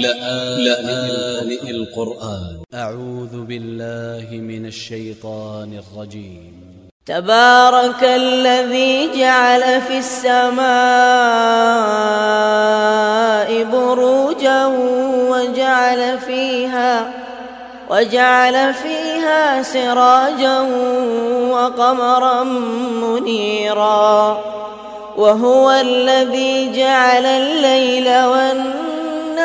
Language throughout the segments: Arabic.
لآن القرآن. أ ع و ذ ب ا ل ل ه من ا ل ش ي ط ا ن ا ل ج ي م تبارك الذي جعل في السماء بروجا وجعل فيها وجعل فيها سراجا وقمرا منيرا وهو الذي جعل الليل والنهار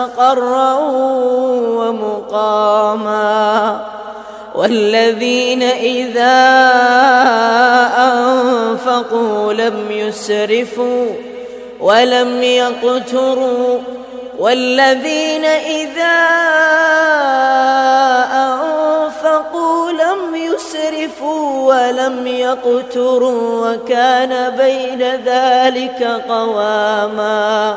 مستقرا ومقاما والذين إذا أنفقوا لم يسرفوا ولم يقتروا والذين إذا أنفقوا لم يسرفوا ولم يقتروا وكان بين ذلك قواما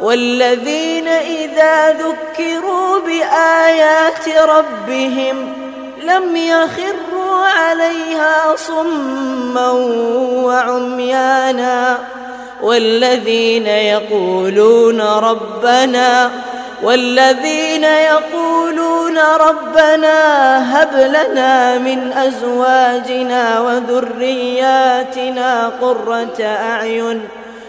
والذين إذا ذكروا بآيات ربهم لم يخروا عليها صما وعميانا والذين يقولون ربنا والذين يقولون ربنا هب لنا من أزواجنا وذرياتنا قرة أعين